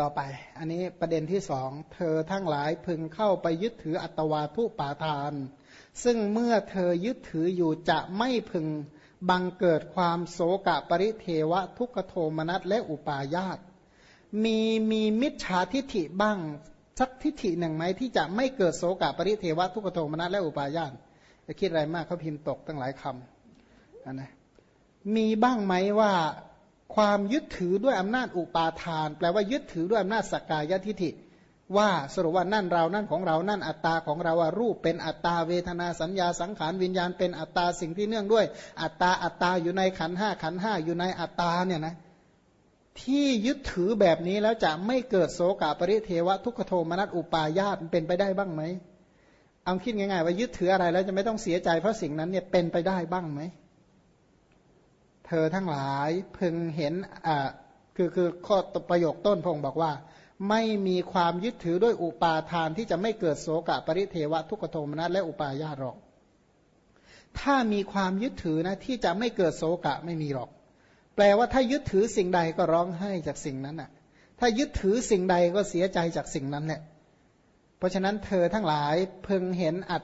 ต่อไป อันนี้ประเด็นที่สอง เธอทั้งหลายพึงเข้าไปยึดถืออัตวาทุปาทาน ซึ่งเมื่อเธอยึดถืออยู่จะไม่พึงบังเกิดความโศกะปริเทวะทุกขโทมนัสและอุปาญาต มีมีมิจฉาทิฐิบ้างสักทิฐิหนึ่งไหมที่จะไม่เกิดโศกะปริเทวะทุกขโทมนัสและอุปาญาตจะคิดอะไรมากเขาพิมพ์ตกตั้งหลายคำนะมีบ้างไหมว่า ความยึดถือด้วยอำนาจอุปาทาน แปลว่ายึดถือด้วยอำนาจสกกายทิฐิ ว่าสรุปว่านั่นเรานั่นของเรานั่นอัตตาของเราว่ารูปเป็นอัตตาเวทนาสัญญาสังขารวิญญาณเป็นอัตตาสิ่งที่เนื่องด้วย อัตตาอัตตาอยู่ในขันห้าขันห้าอยู่ในอัตตาเนี่ยนะที่ยึดถือแบบนี้แล้วจะไม่เกิดโสกปริเทวะทุกขโทมนัสอุปาญาตเป็นไปได้บ้างไหมเอาคิดง่ายๆว่ายึดถืออะไรแล้วจะไม่ต้องเสียใจเพราะสิ่งนั้นเนี่ยเป็นไปได้บ้างไหม เธอทั้งหลายพึงเห็นอ่าคือคือข้อประโยคต้นพงบอกว่า ไม่มีความยึดถือด้วยอุปาทานที่จะไม่เกิดโสกะปริเทวะทุกขโทมนัสและอุปาญาตหรอก ถ้ามีความยึดถือนะที่จะไม่เกิดโสกะไม่มีหรอก แปลว่าถ้ายึดถือสิ่งใดก็ร้องไห้จากสิ่งนั้นอะ ถ้ายึดถือสิ่งใดก็เสียใจจากสิ่งนั้นแหละเพราะฉะนั้นเธอทั้งหลายพึงเห็นอัด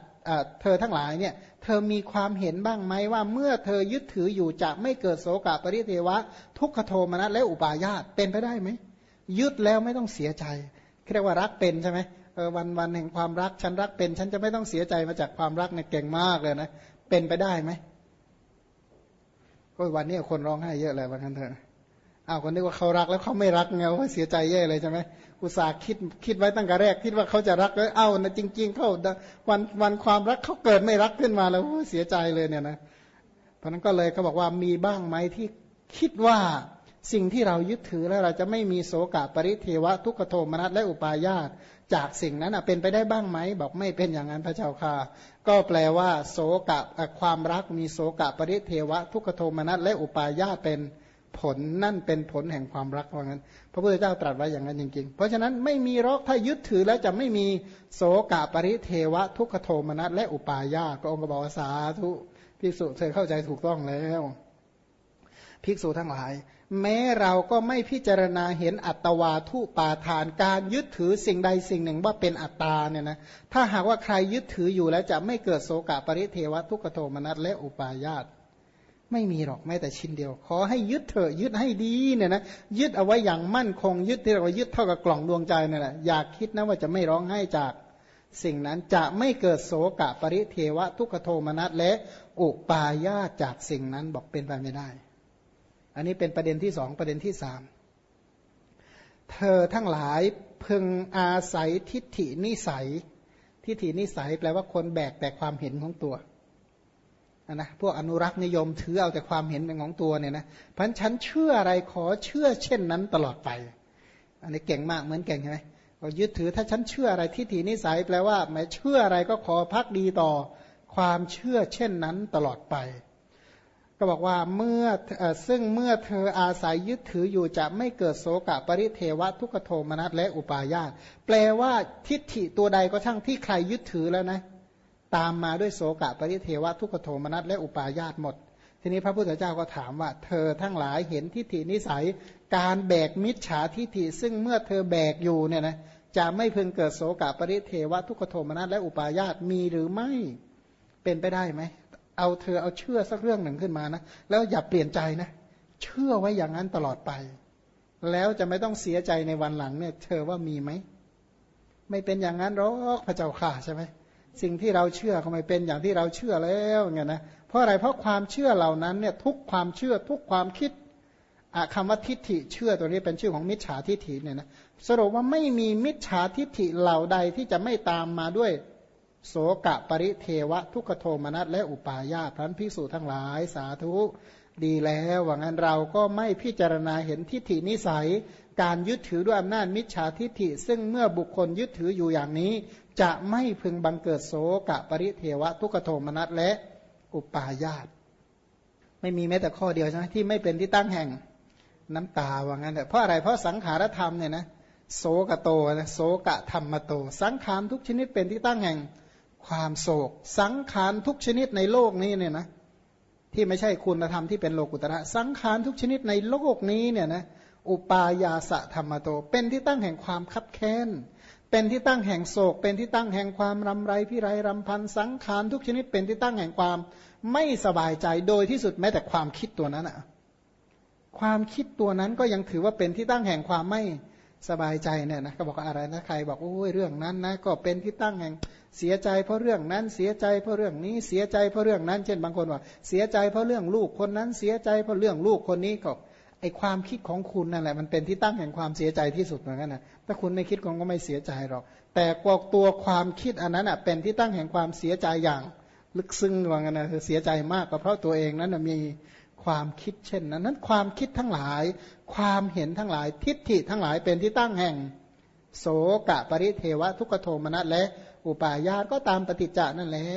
เธอทั้งหลายเนี่ยเธอมีความเห็นบ้างไหมว่าเมื่อเธอยึดถืออยู่จะไม่เกิดโสกะปริเทวะ ทุกขโทมนัสและอุปาญาตเป็นไปได้ไหมยึดแล้วไม่ต้องเสียใจเรียกว่ารักเป็นใช่ไหมเออวันวันแห่งความรักฉันรักเป็น ฉันจะไม่ต้องเสียใจมาจากความรักเนี่ยเก่งมากเลยนะเป็นไปได้ไหมก็วันนี้คนร้องไห้เยอะเลยวันนั้นเถอะ อ้าวคนนึกว่าเขารักแล้วเขาไม่รักไงว่าเสียใจแย่เลยใช่ไหมอุตส่าห์คิดคิดไว้ตั้งแต่แรก คิดว่าเขาจะรักแล้วเอ้านะจริง ๆเขาวันวันความรักเขาเกิดไม่รักขึ้นมาแล้วเสียใจเลยเนี่ยนะเพราะนั้นก็เลยเขาบอกว่ามีบ้างไหมที่คิดว่าสิ่งที่เรายึดถือแล้วเราจะไม่มีโสกะปริเทวะทุกขโทมนัสและอุปาญาตจากสิ่งนั้นเป็นไปได้บ้างไหมบอกไม่เป็นอย่างนั้นพระเจ้าค่ะ ก็แปลว่า โสกะความรักมีโสกะปริเทวะทุกขโทมนัสและอุปาญาตเป็น ผลนั่นเป็นผลแห่งความรักว่างั้น พระพุทธเจ้าตรัสไว้อย่างนั้นจริงๆ เพราะฉะนั้นไม่มีรอกถ้ายึดถือแล้วจะไม่มีโสกะปริเทวะ ทุกขโทมนัสและอุปาญาพระองค์ก็บอกสาธุภิกษุเธอเข้าใจถูกต้องแล้ว ภิกษุทั้งหลาย แม้เราก็ไม่พิจารณาเห็นอัตวาทุปาทานการยึดถือสิ่งใดสิ่งหนึ่งว่าเป็นอัตตาเนี่ยนะถ้าหากว่าใครยึดถืออยู่แล้วจะไม่เกิดโสกะปริเทวะทุกขโทมนัสและอุปาญาต ไม่มีหรอกแม้แต่ชิ้นเดียว ขอให้ยึดเถอะยึดให้ดีเนี่ยนะยึดเอาไว้อย่างมั่นคงยึดที่เรายึดเท่ากับกล่องดวงใจนั่นแหละอยากคิดนะว่าจะไม่ร้องไห้จากสิ่งนั้นจะไม่เกิดโศกะปริเทวะ ทุกโทมนัสและอุปาญาจากสิ่งนั้นบอกเป็นไปไม่ได้ อันนี้เป็นประเด็นที่สองประเด็นที่สามเธอทั้งหลายพึงอาศัยทิฏฐินิสัย ทิฏฐินิสัยแปลว่าคนแบกแต่ความเห็นของตัว นะพวกอนุรักษ์นิยมถือเอาแต่ความเห็นเป็นของตัวเนี่ยนะพันฉันเชื่ออะไรขอเชื่อเช่นนั้นตลอดไป อันนี้เก่งมากเหมือนเก่งใช่ไหมเรายึดถือถ้าฉันเชื่ออะไรทิฏฐินิสัยแปลว่าแม้เชื่ออะไรก็ขอพักดีต่อความเชื่อเช่นนั้นตลอดไป ก็บอกว่าเมื่อซึ่งเมื่อเธออาศัยยึดถืออยู่จะไม่เกิดโสกะปริเทวะทุกโทมนัสและอุปาญาตแปลว่าทิฏฐิตัวใดก็ช่างที่ใครยึดถือแล้วนะ ตามมาด้วยโสกะปริเทวะทุกขโทมนัสและอุปาญาตหมด ทีนี้พระพุทธเจ้าก็ถามว่า เธอทั้งหลายเห็นทิฏฐินิสัย การแบกมิจฉาทิฏฐิซึ่งเมื่อเธอแบกอยู่เนี่ยนะจะไม่พึงเกิดโสกะปริเทวะทุกขโทมนัสและอุปาญาตมีหรือไม่เป็นไปได้ไหมเอาเธอเอาเชื่อสักเรื่องหนึ่งขึ้นมานะแล้วอย่าเปลี่ยนใจนะเชื่อไว้อย่างนั้นตลอดไป แล้วจะไม่ต้องเสียใจในวันหลังเนี่ย เธอว่ามีไหมไม่เป็นอย่างนั้นหรอกพระเจ้าข่าใช่ไหม สิ่งที่เราเชื่อก็ไม่เป็นอย่างที่เราเชื่อแล้วเงนะเพราะอะไรเพราะความเชื่อเหล่านั้นเนี่ยทุกความเชื่อทุกความคิดคำว่าทิฏฐิเชื่อตัวนี้เป็นชื่อของมิจฉาทิฏฐิเนี่ยนะสรุปว่าไม่มีมิจฉาทิฏฐิเหล่าใดที่จะไม่ตามมาด้วย โสกะปริเทวะทุกขโทมนัสและอุปาญาพรันพิสูจทั้งหลายสาธุดีแล้วว่างั้นเราก็ไม่พิจารณาเห็นทิฏฐินิสัย การยึดถือด้วยอำนาจมิจฉาทิฏฐิ ซึ่งเมื่อบุคคลยึดถืออยู่อย่างนี้ จะไม่พึงบังเกิดโสกะปริเทวะทุกโทมนัสและอุปาญาตไม่มีแม้แต่ข้อเดียวใช่ไหมที่ไม่เป็นที่ตั้งแห่งน้ำตาว่างั้นแต่เพราะอะไรเพราะสังขารธรรมเนี่ยนะโสกโตนะโสกะธรรมโต สังขารทุกชนิดเป็นที่ตั้งแห่ง ความโศก สังขารทุกชนิดในโลกนี้เนี่ยนะที่ไม่ใช่คุณธรรมที่เป็นโลกุตระ สังขารทุกชนิดในโลกนี้เนี่ยนะอุปายาสะธรรมโต เป็นที่ตั้งแห่งความคับแค้น เป็นที่ตั้งแห่งโศก เป็นที่ตั้งแห่งความรำไรพิไรรำพันสังขารทุกชนิดเป็นที่ตั้งแห่งความไม่สบายใจโดยที่สุดแม้แต่ความคิดตัวนั้นอะความคิดตัวนั้นก็ยังถือว่าเป็นที่ตั้งแห่งความไม่ สบายใจเนี่ยนะก็บอกอะไรนะใครบอกโอ้ยเรื่องนั้นนะก็เป็นที่ตั้งแห่งเสียใจเพราะเรื่องนั้นเสียใจเพราะเรื่องนี้เสียใจเพราะเรื่องนั้น เช่นบางคนว่าเสียใจเพราะเรื่องลูกคนนั้นเสียใจเพราะเรื่องลูกคนนี้ก็ไอความคิดของคุณนั่นแหละมันเป็นที่ตั้งแห่งความเสียใจที่สุดเหมือนกันนะถ้าคุณไม่คิดคุณก็ไม่เสียใจหรอก แต่กวกตัวความคิดอันนั้นอะเป็นที่ตั้งแห่งความเสียใจอย่าง ลึกซึ้งว่างั้นนะคือเสียใจมากก็เพราะตัวเองนั้นมี ความคิดเช่นนั้นนั้น ความคิดทั้งหลาย ความเห็นทั้งหลาย ทิฏฐิทั้งหลายเป็นที่ตั้งแห่ง โสกะปริเทวะทุกโทมนัสและอุปาญาตก็ตามปฏิจจานั่นแหละ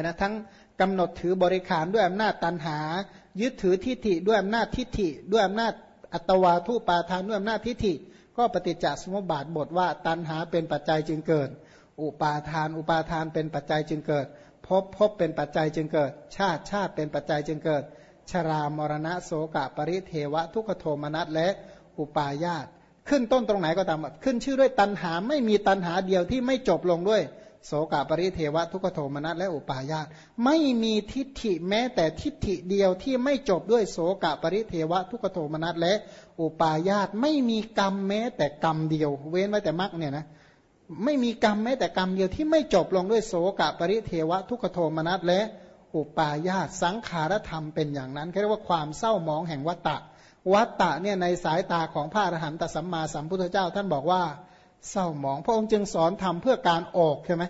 นะทั้งกำหนดถือบริขารด้วยอำนาจตันหา ยึดถือทิฏฐิด้วยอำนาจทิฏฐิ ด้วยอำนาจอัตวาทุปาทานด้วยอำนาจทิฏฐิ ก็ปฏิจจสมุปบาทบทว่าตันหาเป็นปัจจัยจึงเกิด อุปาทาน อุปาทานเป็นปัจจัยจึงเกิดภพภพเป็นปัจจัยจึงเกิด ชาติชาติเป็นปัจจัยจึงเกิด ชรามรณะโสกะปริเทวะ ทุกโทมนัสและอุปาญาตขึ้นต้นตรงไหนก็ตามขึ้นชื่อด้วยตันหาไม่มีตันหาเดียวที่ไม่จบลงด้วย โสกะปริเทวะ ทุกโทมนัสและอุปาญาตไม่มีทิฏฐิแม้แต่ทิฏฐิเดียวที่ไม่จบด้วยโสกะปริเทวะ ทุกโทมนัสและอุปาญาตไม่มีกรรมแม้แต่กรรมเดียว เว้นไว้แต่มรรคเนี่ยนะไม่มีกรรมแม้แต่กรรมเดียวที่ไม่จบลงด้วยโสกะปริเทวะ ทุกโทมนัสและ อุปาญาตสังขารธรรมเป็นอย่างนั้นเรียกว่าความเศร้ามองแห่งวัตตะ วัตตะเนี่ยในสายตาของพระอรหันตสัมมาสัมพุทธเจ้า ท่านบอกว่าเศร้ามองพระองค์จึงสอนทำเพื่อการออกใช่ไหม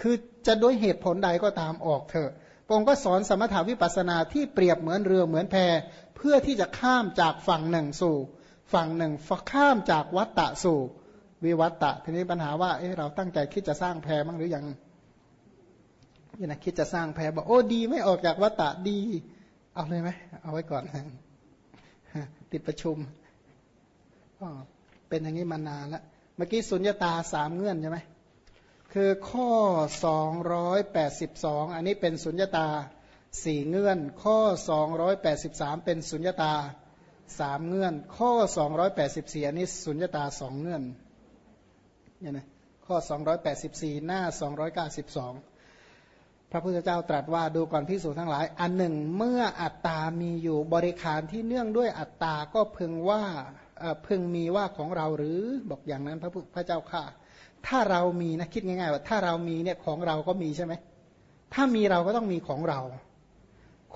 คือจะด้วยเหตุผลใดก็ตามออกเถอะพระองค์ก็สอนสมถาวิปัสนาที่เปรียบเหมือนเรือเหมือนแพเพื่อที่จะข้ามจากฝั่งหนึ่งสู่ ฝั่งหนึ่งข้ามจากวัตตะสู่ วิวัตตะทีนี้ปัญหาว่าเออเราตั้งใจคิดจะสร้างแพมั้งหรือยัง นี่นะคิดจะสร้างแพ้บอกโอ้ดีไม่ออกจากวัตตะดี เอาเลยไหมเอาไว้ก่อนติดประชุมเป็นอย่างนี้มานานละเมื่อกี้สุญญาตาสามเงื่อนใช่ไหมคือข้อ 282 อันนี้เป็นสุญญาตาสี่เงื่อน ข้อ 283 เป็นสุญญาตาสามเงื่อน ข้อ 284 อันนี้สุญญาตาสองเงื่อนเนี่ยนะข้อ 284 หน้า 292 พระพุทธเจ้าตรัสว่าดูก่อนพิสูจทั้งหลาย อันหนึ่งเมื่ออัตตามีอยู่บริขารที่เนื่องด้วยอัตตาก็พึงว่าพึงมีว่าของเราหรือ บอกอย่างนั้นพระพระเจ้าค่ะ ถ้าเรามีนะคิดง่ายๆว่าถ้าเรามีเนี่ยของเราก็มีใช่ไหมถ้ามีเราก็ต้องมีของเรา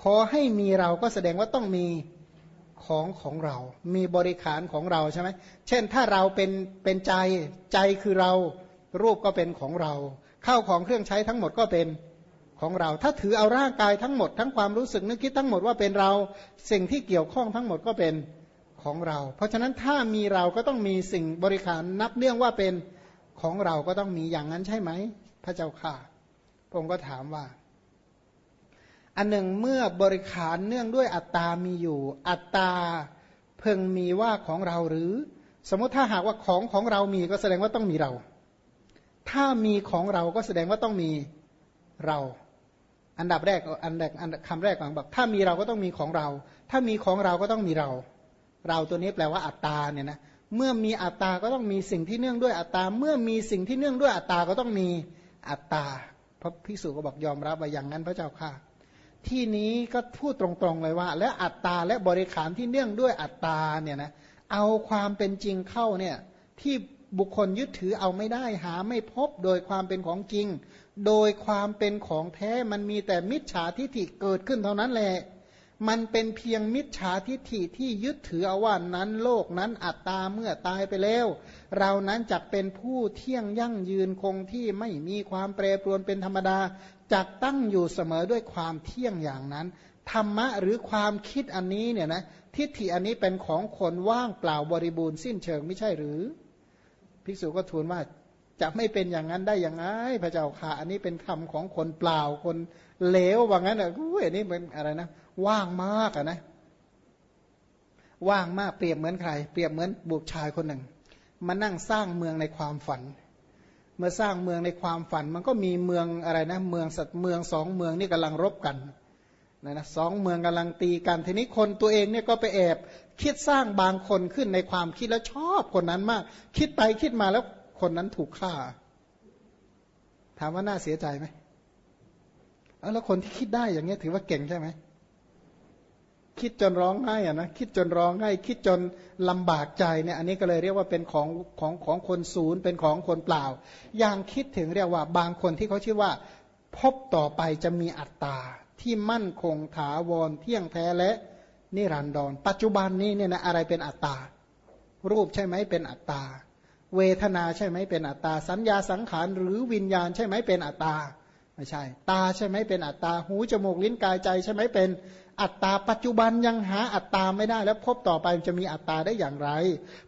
ขอให้มีเราก็แสดงว่าต้องมีของของเรา มีบริขารของเราใช่ไหมเช่นถ้าเราเป็นเป็นใจใจคือเรารูปก็เป็นของเรา เข้าของเครื่องใช้ทั้งหมดก็เป็น ของเรา ถ้าถือเอาร่างกายทั้งหมดทั้งความรู้สึกนึกคิดทั้งหมดว่าเป็นเราสิ่งที่เกี่ยวข้องทั้งหมดก็เป็นของเรา เพราะฉะนั้นถ้ามีเราก็ต้องมีสิ่งบริขารนับเนื่องว่าเป็นของเราก็ต้องมีอย่างนั้นใช่ไหม พระเจ้าค่ะพระองค์ก็ถามว่า อันหนึ่งเมื่อบริขารเนื่องด้วยอัตตามีอยู่ อัตตาเพิ่งมีว่าของเราหรือ สมมติถ้าหากว่าของของเรามีก็แสดงว่าต้องมีเรา ถ้ามีของเราก็แสดงว่าต้องมีเรา อันดับแรกอันแรกอันคำแรกก่อนบอกถ้ามีเราก็ต้องมีของเรา ถ้ามีของเราก็ต้องมีเรา เราตัวนี้แปลว่าอัตตาเนี่ยนะเมื่อมีอัตตาก็ต้องมีสิ่งที่เนื่องด้วยอัตตา เมื่อมีสิ่งที่เนื่องด้วยอัตตาก็ต้องมีอัตตาพระภิกษุก็บอกยอมรับว่าอย่างนั้นพระเจ้าค่ะ ที่นี้ก็พูดตรงๆเลยว่า และอัตตาและบริขารที่เนื่องด้วยอัตตาเนี่ยนะเอาความเป็นจริงเข้าเนี่ยที่บุคคลยึดถือเอาไม่ได้หาไม่พบโดยความเป็นของจริง โดยความเป็นของแท้มันมีแต่มิจฉาทิฐิเกิดขึ้นเท่านั้นแหละ มันเป็นเพียงมิจฉาทิฐิที่ยึดถือเอาว่านั้นโลกนั้นอัตตาเมื่อตายไปแล้ว เรานั้นจักเป็นผู้เที่ยงยั่งยืนคงที่ไม่มีความแปรปรวนเป็นธรรมดาจักตั้งอยู่เสมอด้วยความเที่ยงอย่างนั้น ธรรมะหรือความคิดอันนี้เนี่ยนะทิฏฐิอันนี้เป็นของคนว่างเปล่าบริบูรณ์สิ้นเชิงไม่ใช่หรือ ภิกษุก็ทูลว่า จะไม่เป็นอย่างนั้นได้ยังไงพระเจ้าค่ะ อันนี้เป็นคำของคนเปล่าคนเลวว่างั้นอะอุ้ยนี่เป็นอะไรนะว่างมากอะนะ ว่างมากเปรียบเหมือนใคร เปรียบเหมือนบุตรชายคนหนึ่ง มานั่งสร้างเมืองในความฝัน เมื่อสร้างเมืองในความฝัน มันก็มีเมืองอะไรนะ เมืองสัตว์เมืองสองเมืองนี่กำลังรบกันนะนะสองเมืองกำลังตีกันทีนี้คนตัวเองเนี่ยก็ไปแอบ คิดสร้างบางคนขึ้นในความคิดแล้วชอบคนนั้นมาก คิดไปคิดมาแล้ว คนนั้นถูกฆ่า ถามว่าน่าเสียใจไหมแล้วคนที่คิดได้อย่างเงี้ยถือว่าเก่งใช่ไหมคิดจนร้องไห้อะนะคิดจนร้องไห้ คิดจนลำบากใจเนี่ยอันนี้ก็เลยเรียกว่าเป็นของของของคนศูนย์เป็นของคนเปล่า อย่างคิดถึงเรียกว่าบางคนที่เขาชื่อว่า พบต่อไปจะมีอัตตาที่มั่นคงถาวรเที่ยงแท้และนิรันดรปัจจุบันนี้เนี่ยนะอะไรเป็นอัตตารูปใช่ไหมเป็นอัตตา เวทนาใช่ไหมเป็นอัตตา สัญญาสังขารหรือวิญญาณใช่ไหมเป็นอัตตา ไม่ใช่ ตาใช่ไหมเป็นอัตตา หูจมูกลิ้นกายใจใช่ไหมเป็นอัตตา ปัจจุบันยังหาอัตตาไม่ได้ แล้วพบต่อไปจะมีอัตตาได้อย่างไร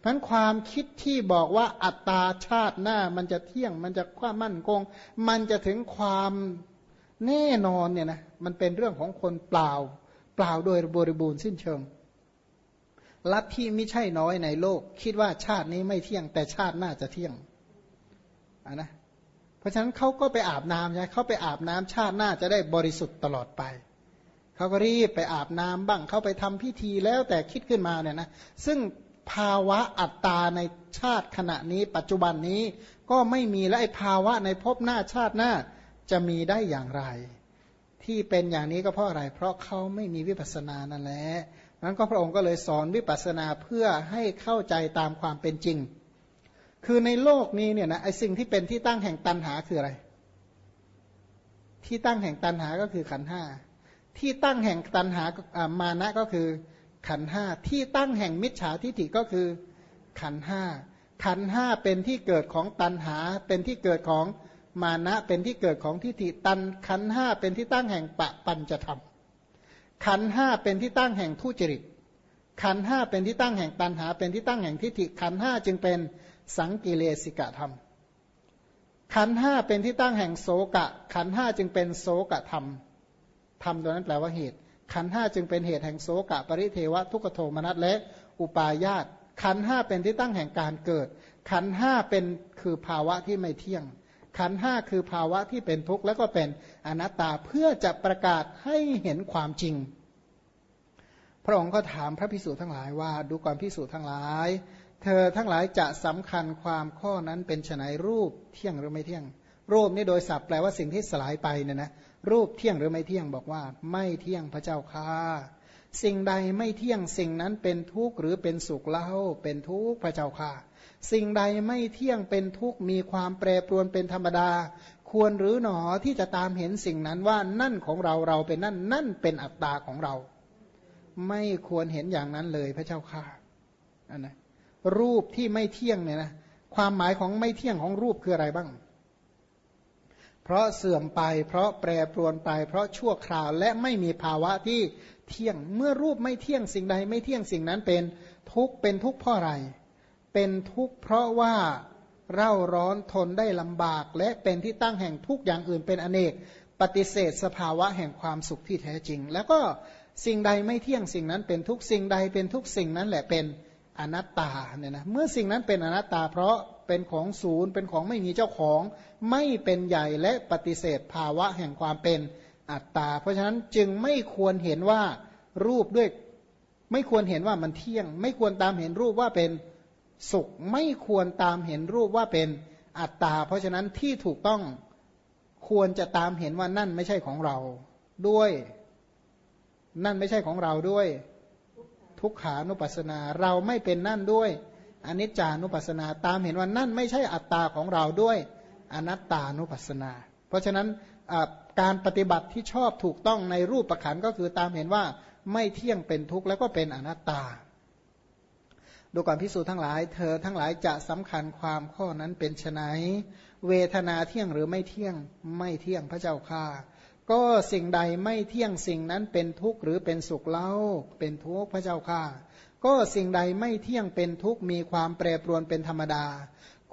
เพราะความคิดที่บอกว่าอัตตาชาติหน้ามันจะเที่ยงมันจะความมั่นคง มันจะถึงความแน่นอนเนี่ยนะมันเป็นเรื่องของคนเปล่า เปล่าโดยบริบูรณ์สิ้นเชิง ลัทธิไม่ใช่น้อยในโลก คิดว่าชาตินี้ไม่เที่ยง แต่ชาติหน้าจะเที่ยงอะนะราะฉะนั้นเขาก็ไปอาบน้ำใช่เขาไปอาบน้ำชาติหน้าจะได้บริสุทธิ์ตลอดไปเขาก็รีบไปอาบน้ำบ้างเขาไปทำพิธีแล้วแต่คิดขึ้นมาเนี่ยนะซึ่งภาวะอัตตาในชาติขณะนี้ ปัจจุบันนี้ก็ไม่มีและไอภาวะในภพหน้าชาติหน้าจะมีได้อย่างไร ที่เป็นอย่างนี้ก็เพราะอะไร เพราะเขาไม่มีวิปัสสนานั่นแหละ นั้นก็พระองค์ก็เลยสอนวิปัสสนาเพื่อให้เข้าใจตามความเป็นจริง คือในโลกนี้เนี่ยนะไอสิ่งที่เป็นที่ตั้งแห่งตันหาคืออะไร ที่ตั้งแห่งตันหาก็คือขันห้าที่ตั้งแห่งตันหามานะก็คือขันห้าที่ตั้งแห่งมิจฉาทิฏฐิก็คือขันห้าขันห้าเป็นที่เกิดของตันหา เป็นที่เกิดของมานะเป็นที่เกิดของทิฏฐิตันขันห้าเป็นที่ตั้งแห่งปะปัญจะธรรม ขันห้าเป็นที่ตั้งแห่งทุจริต ขันห้าเป็นที่ตั้งแห่งตันหา เป็นที่ตั้งแห่งทิฏฐิ ขันห้าจึงเป็นสังกิเลสิกะธรรม ขันห้าเป็นที่ตั้งแห่งโสกะ ขันห้าจึงเป็นโสกะธรรม ธรรมตัวนั้นแปลว่าเหตุ ขันห้าจึงเป็นเหตุแห่งโสกะ ปริเทวะทุกโทมนัสและอุปาญาต ขันห้าเป็นที่ตั้งแห่งการเกิด ขันห้าเป็นคือภาวะที่ไม่เที่ยง ขันห้าคือภาวะที่เป็นทุกข์แล้วก็เป็นอนัตตาเพื่อจะประกาศให้เห็นความจริง พระองค์ก็ถามพระพิสุทั้งหลายว่าดูก่อนพิสุทั้งหลาย เธอทั้งหลายจะสำคัญความข้อนั้นเป็นไนรูปเที่ยงหรือไม่เที่ยง รูปนี่โดยศัพท์แปลว่าสิ่งที่สลายไปเนี่ยนะรูปเที่ยงหรือไม่เที่ยงบอกว่า ไม่เที่ยงพระเจ้าค่ะ สิ่งใดไม่เที่ยงสิ่งนั้นเป็นทุกข์หรือเป็นสุขเล่าเป็นทุกข์พระเจ้าค่ะ สิ่งใดไม่เที่ยงเป็นทุกข์มีความแปรปรวนเป็นธรรมดา ควรหรือหนอที่จะตามเห็นสิ่งนั้นว่านั่นของเราเราเป็นนั่นนั่นเป็นอัตตาของเรา ไม่ควรเห็นอย่างนั้นเลยพระเจ้าค่ะอันนะรูปที่ไม่เที่ยงเนี่ยนะความหมายของไม่เที่ยงของรูปคืออะไรบ้าง เพราะเสื่อมไป เพราะแปรปรวนไป เพราะชั่วคราวและไม่มีภาวะที่ เที่ยง เมื่อรูปไม่เที่ยงสิ่งใด ไม่เที่ยงสิ่งนั้นเป็นทุกข์เป็นทุกข์เพราะอะไร เป็นทุกข์เพราะว่าเร่าร้อนทนได้ลำบาก และเป็นที่ตั้งแห่งทุกอย่างอื่นเป็นอเนก ปฏิเสธสภาวะแห่งความสุขที่แท้จริง แล้วก็สิ่งใดไม่เที่ยงสิ่งนั้นเป็นทุกสิ่งใดเป็นทุกสิ่งนั้นแหละเป็นอนัตตาเนี่ยนะเมื่อสิ่งนั้นเป็นอนัตตา เพราะเป็นของศูนย์เป็นของไม่มีเจ้าของ ไม่เป็นใหญ่และปฏิเสธภาวะแห่งความเป็น อัตตา เพราะฉะนั้นจึงไม่ควรเห็นว่ารูปด้วย ไม่ควรเห็นว่ามันเที่ยง ไม่ควรตามเห็นรูปว่าเป็นสุข ไม่ควรตามเห็นรูปว่าเป็นอัตตา เพราะฉะนั้นที่ถูกต้องควรจะตามเห็นว่านั่นไม่ใช่ของเราด้วย นั่นไม่ใช่ของเราด้วย ทุกขานุปัสสนา เราไม่เป็นนั่นด้วยอนิจจานุปัสสนา ตามเห็นว่านั่นไม่ใช่อัตตาของเราด้วยอนัตตานุปัสสนา เพราะฉะนั้น การปฏิบัติที่ชอบถูกต้องในรูปประขันก็คือตามเห็นว่าไม่เที่ยงเป็นทุกข์แล้วก็เป็นอนัตตา ดูก่อนพิสูจน์ทั้งหลาย เธอทั้งหลายจะสำคัญความข้อนั้นเป็นไนเวทนาเที่ยงหรือไม่เที่ยงไม่เที่ยงพระเจ้าค่าก็สิ่งใดไม่เที่ยงสิ่งนั้นเป็นทุกข์หรือเป็นสุขเล่าเป็นทุกข์พระเจ้าค่ะ ก็สิ่งใดไม่เที่ยงเป็นทุกข์มีความแปรปรวนเป็นธรรมดา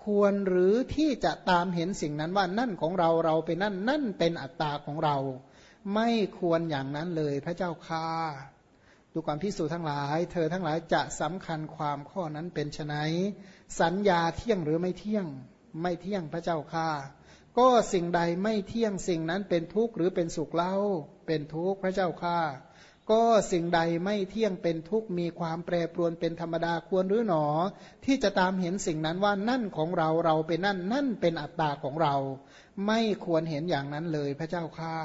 ควรหรือที่จะตามเห็นสิ่งนั้นว่านั่นของเราเราเป็นนั่นนั่นเป็นอัตตาของเรา ไม่ควรอย่างนั้นเลยพระเจ้าค่ะดูความพิสูจน์ทั้งหลาย เธอทั้งหลายจะสำคัญความข้อนั้นเป็นไนสัญญาเที่ยงหรือไม่เที่ยง ไม่เที่ยงพระเจ้าค่ะก็สิ่งใดไม่เที่ยงสิ่งนั้นเป็นทุกข์หรือเป็นสุขเล่าเป็นทุกข์พระเจ้าข้า ก็สิ่งใดไม่เที่ยงเป็นทุกข์มีความแปรปรวนเป็นธรรมดาควรหรือหนอ ที่จะตามเห็นสิ่งนั้นว่านั่นของเราเราเป็นนั่นนั่นเป็นอัตตาของเรา ไม่ควรเห็นอย่างนั้นเลยพระเจ้าข้า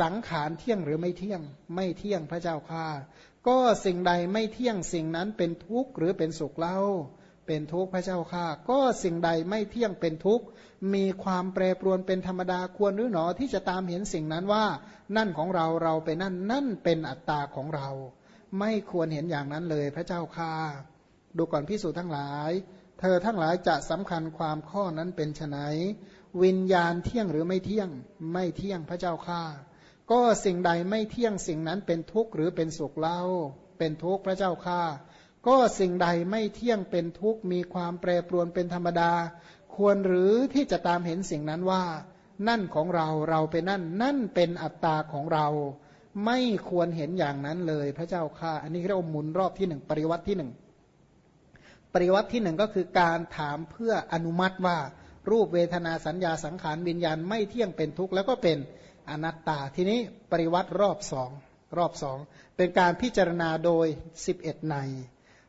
สังขารเที่ยงหรือไม่เที่ยง ไม่เที่ยงพระเจ้าข้าก็สิ่งใดไม่เที่ยงสิ่งนั้นเป็นทุกข์หรือเป็นสุขเล่า เป็นทุกข์พระเจ้าข้าก็สิ่งใดไม่เที่ยงเป็นทุกข์มีความแปรปรวนเป็นธรรมดาควรหรือหนอที่จะตามเห็นสิ่งนั้นว่า นั่นของเราเราเป็นนั่นนั่นเป็นอัตตาของเรา ไม่ควรเห็นอย่างนั้นเลยพระเจ้าข้าดูก่อนพิสูจน์ทั้งหลาย เธอทั้งหลายจะสำคัญความข้อนั้นเป็นไนวิญญาณเที่ยงหรือไม่เที่ยง ไม่เที่ยงพระเจ้าข้าก็สิ่งใดไม่เที่ยงสิ่งนั้นเป็นทุกข์หรือเป็นสุขเล่าเป็นทุกข์พระเจ้าข้า ก็สิ่งใดไม่เที่ยงเป็นทุกข์มีความแปรปรวนเป็นธรรมดา ควรหรือที่จะตามเห็นสิ่งนั้นว่า นั่นของเราเราเป็นนั่น นั่นเป็นอัตตาของเรา ไม่ควรเห็นอย่างนั้นเลยพระเจ้าค่ะ อันนี้เรียกว่าหมุนรอบที่หนึ่งปริวัติที่หนึ่งปริวัติที่หนึ่งก็คือการถามเพื่ออนุมัติว่า รูปเวทนาสัญญาสังขารวิญญาณไม่เที่ยงเป็นทุกข์แล้วก็เป็นอนัตตาทีนี้ปริวัติรอบสองรอบสองเป็นการพิจารณาโดย 11ใน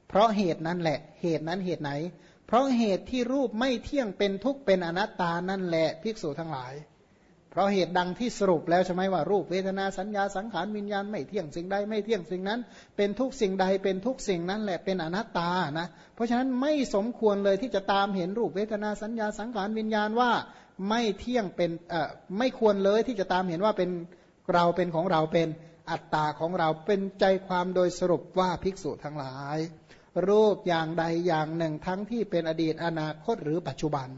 เพราะเหตุนั้นแหละ เหตุนั้นเหตุไหน เพราะเหตุที่รูปไม่เที่ยงเป็นทุกข์เป็นอนัตตานั่นแหละภิกษุทั้งหลาย เพราะเหตุดังที่สรุปแล้วใช่ไหมว่ารูปเวทนาสัญญาสังขารวิญญาณไม่เที่ยงสิ่งใดไม่เที่ยงสิ่งนั้น เป็นทุกสิ่งใดเป็นทุกสิ่งนั้นแหละเป็นอนัตตานะ เพราะฉะนั้นไม่สมควรเลยที่จะตามเห็นรูปเวทนาสัญญาสังขารวิญญาณว่าไม่เที่ยงเป็นเอ่อไม่ควรเลยที่จะตามเห็นว่าเป็นเราเป็นของเราเป็นอัตตาของเราเป็นใจความโดยสรุปว่าภิกษุทั้งหลาย รูปอย่างใดอย่างหนึ่งทั้งที่เป็นอดีตอนาคตหรือปัจจุบัน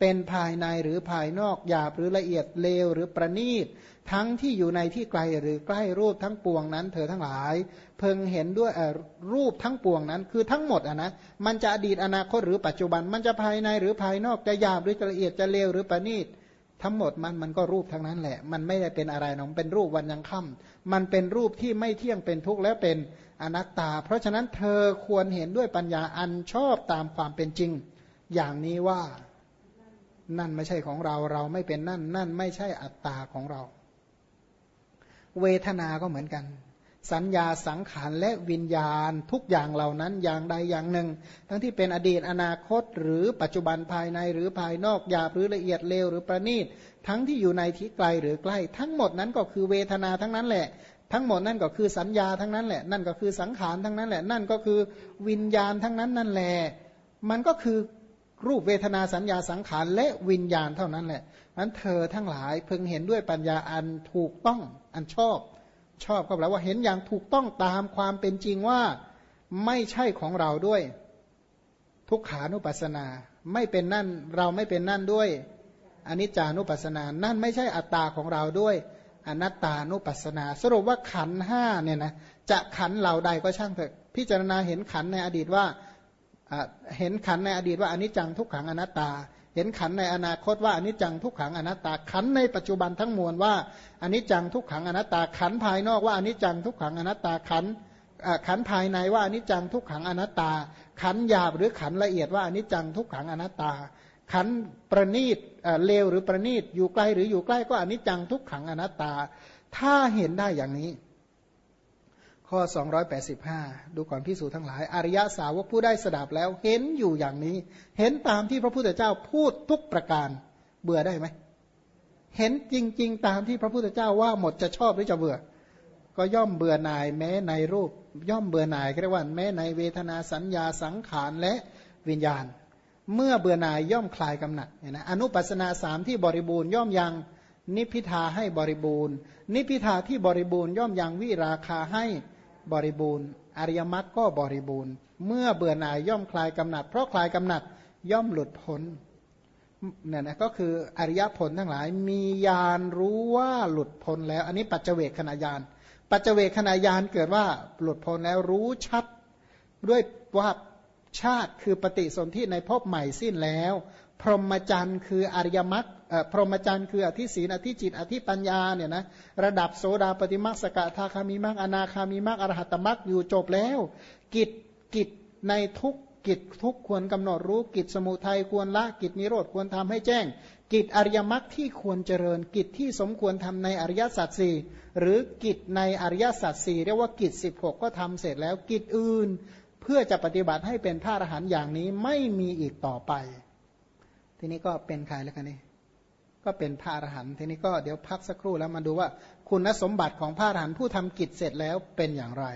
เป็นภายในหรือภายนอกหยาบหรือละเอียดเลวหรือประณีต ทั้งที่อยู่ในที่ไกลหรือใกล้รูปทั้งปวงนั้น เธอทั้งหลาย เพิ่งเห็นด้วยรูปทั้งปวงนั้น คือทั้งหมดอะนะมันจะอดีตอนาคตหรือปัจจุบัน มันจะภายในหรือภายนอกจะหยาบหรือละเอียดจะเลวหรือประณีต ทั้งหมดมันมันก็รูปทั้งนั้นแหละ มันไม่ได้เป็นอะไรน้องเป็นรูปวันยังค่ำมันเป็นรูปที่ไม่เที่ยงเป็นทุกข์แล้วเป็นอนัตตา เพราะฉะนั้นเธอควรเห็นด้วยปัญญาอันชอบตามความเป็นจริง อย่างนี้ว่านั่นไม่ใช่ของเราเราไม่เป็นนั่น นั่นไม่ใช่อัตตาของเรา เวทนาก็เหมือนกัน สัญญาสังขารและวิญญาณทุกอย่างเหล่านั้นอย่างใดอย่างหนึ่ง ทั้งที่เป็นอดีตอนาคต หรือปัจจุบันภายในหรือภายนอกหยาบหรือละเอียดเลวหรือประณีตทั้งที่อยู่ในที่ไกลหรือใกล้ ทั้งหมดนั้นก็คือเวทนาทั้งนั้นแหละ ทั้งหมดนั่นก็คือสัญญาทั้งนั้นแหละ นั่นก็คือสังขารทั้งนั้นแหละ นั่นก็คือวิญญาณทั้งนั้นนั่นแหละมันก็คือรูปเวทนาสัญญาสังขารและวิญญาณเท่านั้นแหละนั้นเธอทั้งหลายพึงเห็นด้วยปัญญาอันถูกต้องอันชอบ ชอบก็แปลว่าเห็นอย่างถูกต้องตามความเป็นจริงว่าไม่ใช่ของเราด้วย ทุกขานุปัสสนา ไม่เป็นนั่นเราไม่เป็นนั่นด้วยอนิจจานุปัสสนา นั่นไม่ใช่อัตตาของเราด้วย อนัตตานุปัสนา สรุปว่าขันห้าเนี่ยนะจะขันเหล่าใดก็ช่างเถอะ พิจารณาเห็นขันในอดีตว่าเห็นขันในอดีตว่าอนิจจังทุกขังอนัตตา เห็นขันในอนาคตว่าอนิจจังทุกขังอนัตตาขันในปัจจุบันทั้งมวลว่าอนิจจังทุกขังอนัตตาขันภายนอกว่าอนิจจังทุกขังอนัตตาขันขันภายในว่าอนิจจังทุกขังอนัตตา ขันหยาบหรือขันละเอียดว่าอนิจจังทุกขังอนัตตา ขันประณีตเลวหรือประณีตอยู่ไกลหรืออยู่ใกล้ก็อนิจจังทุกขังอนัตตา ถ้าเห็นได้อย่างนี้ ข้อ 285 ดูก่อนพิสูจทั้งหลาย อริยสาวกผู้ได้สดับแล้ว เห็นอยู่อย่างนี้ เห็นตามที่พระพุทธเจ้าพูดทุกประการ เบื่อได้ไหม เห็นจริง ๆ ตามที่พระพุทธเจ้าว่าหมดจะชอบหรือจะเบื่อ ก็ย่อมเบื่อหน่ายแม้ในรูป ย่อมเบื่อหน่ายเรียกว่าแม้ในเวทนาสัญญาสังขารและวิญญาณ เมื่อเบื่อหน่ายย่อมคลายกำหนัดเนี่ยนะอนุปัสนาสามที่บริบูรณ์ย่อมยังนิพิทาให้บริบูรณ์ นิพิทาที่บริบูรณ์ย่อมยังวิราคาให้ บริบูรณ์ อริยมรรคก็บริบูรณ์ เมื่อเบื่อหน่ายย่อมคลายกำหนัด เพราะคลายกำหนัดย่อมหลุดพ้นเนี่ยนะก็คืออริยผลทั้งหลายมียานรู้ว่าหลุดพ้นแล้ว อันนี้ปัจเจเวกขณะยาน ปัจเจเวกขณะยานเกิดว่าหลุดพ้นแล้วรู้ชัดด้วยว่าชาติคือปฏิสนธิในภพใหม่สิ้นแล้ว พรหมจรรย์คืออริยมรรค พรหมจรรย์คืออธิศีนอธิจิต อธิปัญญาเนี่ยนะระดับโสดาปฏิมรรคสกทาคามีมรรคอนาคามีมรรคอรหัตมรรคอยู่จบแล้ว กิจกิจในทุกกิจทุกควรกำหนดรู้กิจสมุทัยควรละกิจนิโรธควรทำให้แจ้ง กิจอริยมรรคที่ควรเจริญ กิจที่สมควรทำในอริยสัจสี่หรือกิจในอริยสัจสี่เรียกว่ากิจ 16 ก็ทำเสร็จแล้วกิจอื่น เพื่อจะปฏิบัติให้เป็นพระอรหันต์อย่างนี้ไม่มีอีกต่อไป ทีนี้ก็เป็นใครแล้วกันนี่ ก็เป็นพระอรหันต์ทีนี้ก็เดี๋ยวพักสักครู่แล้วมาดูว่าคุณสมบัติของพระอรหันต์ผู้ทำกิจเสร็จแล้วเป็นอย่างไร